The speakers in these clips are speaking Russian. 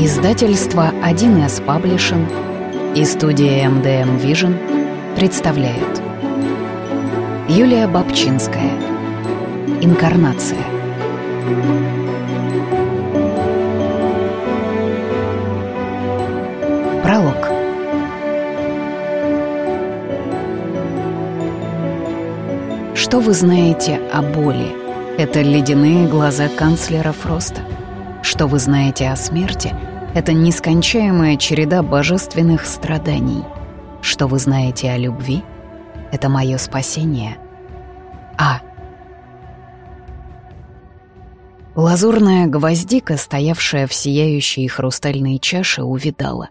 Издательство 1С Паблишин и студия MDM Vision представляют Юлия Бабчинская Инкарнация Пролог Что вы знаете о боли? Это ледяные глаза канцлера Фроста. Что вы знаете о смерти? Это нескончаемая череда божественных страданий. Что вы знаете о любви? Это мое спасение. А. Лазурная гвоздика, стоявшая в сияющей хрустальной чаше, увидала.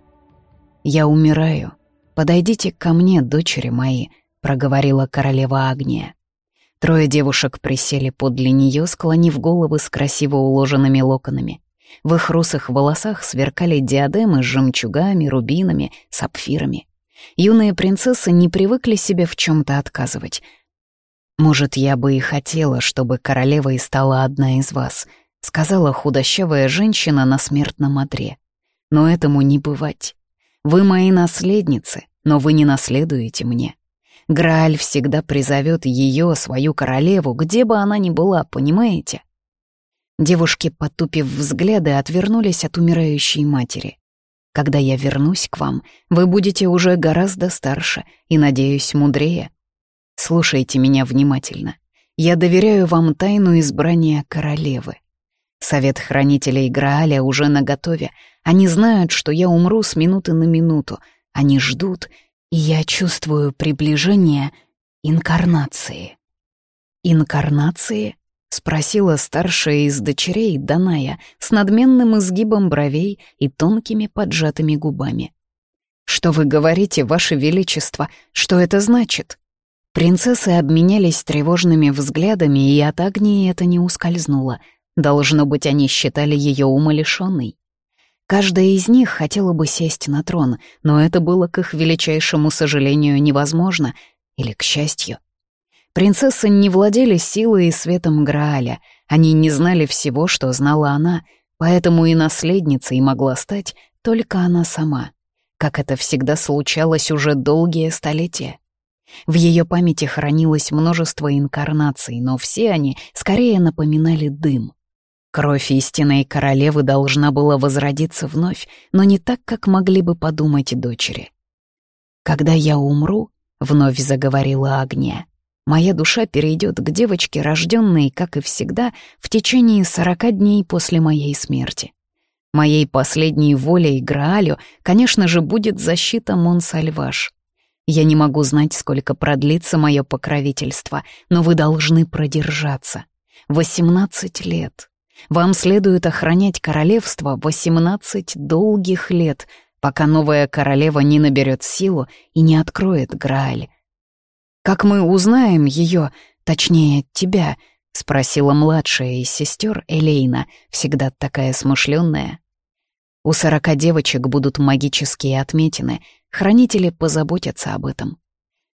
«Я умираю. Подойдите ко мне, дочери мои», — проговорила королева Агния. Трое девушек присели подле нее, склонив головы с красиво уложенными локонами. В их русых волосах сверкали диадемы с жемчугами, рубинами, сапфирами. Юные принцессы не привыкли себе в чем то отказывать. «Может, я бы и хотела, чтобы королевой стала одна из вас», — сказала худощавая женщина на смертном одре. «Но этому не бывать. Вы мои наследницы, но вы не наследуете мне. Грааль всегда призовет ее, свою королеву, где бы она ни была, понимаете? Девушки, потупив взгляды, отвернулись от умирающей матери. Когда я вернусь к вам, вы будете уже гораздо старше и, надеюсь, мудрее. Слушайте меня внимательно. Я доверяю вам тайну избрания королевы. Совет хранителей Грааля уже наготове. Они знают, что я умру с минуты на минуту. Они ждут — и я чувствую приближение инкарнации. «Инкарнации?» — спросила старшая из дочерей Даная с надменным изгибом бровей и тонкими поджатыми губами. «Что вы говорите, Ваше Величество? Что это значит?» Принцессы обменялись тревожными взглядами, и от Агнии это не ускользнуло. Должно быть, они считали ее умалишенной. Каждая из них хотела бы сесть на трон, но это было, к их величайшему сожалению, невозможно, или к счастью. Принцессы не владели силой и светом Грааля, они не знали всего, что знала она, поэтому и наследницей могла стать только она сама, как это всегда случалось уже долгие столетия. В ее памяти хранилось множество инкарнаций, но все они скорее напоминали дым. Кровь истинной королевы должна была возродиться вновь, но не так, как могли бы подумать дочери. «Когда я умру», — вновь заговорила Агния, «моя душа перейдет к девочке, рожденной, как и всегда, в течение сорока дней после моей смерти. Моей последней волей Граалю, конечно же, будет защита Монсальваш. Я не могу знать, сколько продлится мое покровительство, но вы должны продержаться. Восемнадцать лет. Вам следует охранять королевство 18 долгих лет, пока новая королева не наберет силу и не откроет Грааль. «Как мы узнаем ее, точнее, тебя?» — спросила младшая из сестер Элейна, всегда такая смышленная. «У сорока девочек будут магические отметины, хранители позаботятся об этом.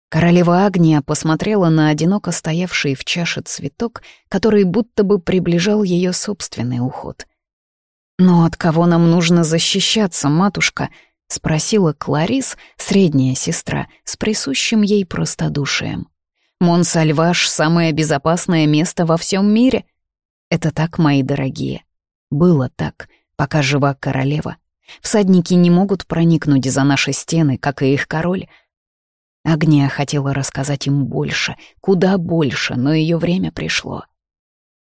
Королева Агния посмотрела на одиноко стоявший в чаше цветок, который будто бы приближал ее собственный уход. «Но от кого нам нужно защищаться, матушка?» — спросила Кларис, средняя сестра, с присущим ей простодушием. «Монсальваш — самое безопасное место во всем мире?» «Это так, мои дорогие. Было так, пока жива королева. Всадники не могут проникнуть за наши стены, как и их король — Агния хотела рассказать им больше, куда больше, но ее время пришло.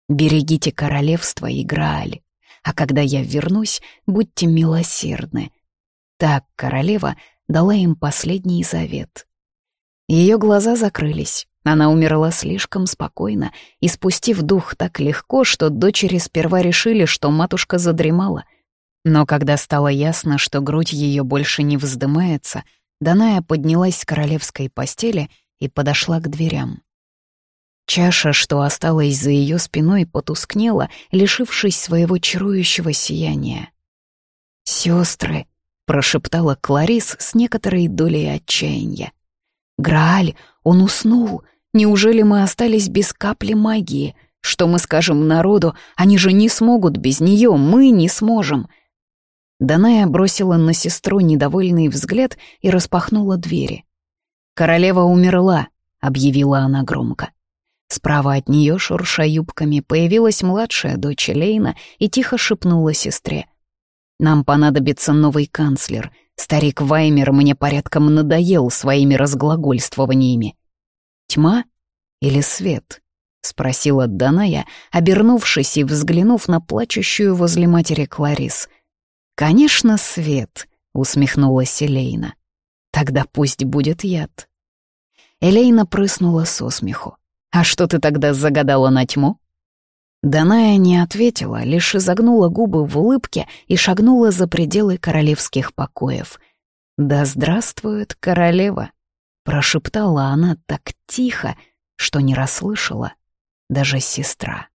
«Берегите королевство и Грааль, а когда я вернусь, будьте милосердны». Так королева дала им последний завет. Ее глаза закрылись. Она умерла слишком спокойно и, спустив дух так легко, что дочери сперва решили, что матушка задремала. Но когда стало ясно, что грудь ее больше не вздымается — Даная поднялась с королевской постели и подошла к дверям. Чаша, что осталась за ее спиной, потускнела, лишившись своего чарующего сияния. «Сестры!» — прошептала Кларис с некоторой долей отчаяния. «Грааль, он уснул! Неужели мы остались без капли магии? Что мы скажем народу? Они же не смогут без нее, мы не сможем!» Даная бросила на сестру недовольный взгляд и распахнула двери. «Королева умерла», — объявила она громко. Справа от нее, шурша юбками, появилась младшая дочь Лейна и тихо шепнула сестре. «Нам понадобится новый канцлер. Старик Ваймер мне порядком надоел своими разглагольствованиями. Тьма или свет?» — спросила Даная, обернувшись и взглянув на плачущую возле матери Кларис. «Конечно, свет», — усмехнулась Элейна. «Тогда пусть будет яд». Элейна прыснула со смеху. «А что ты тогда загадала на тьму?» Даная не ответила, лишь изогнула губы в улыбке и шагнула за пределы королевских покоев. «Да здравствует королева!» — прошептала она так тихо, что не расслышала даже сестра.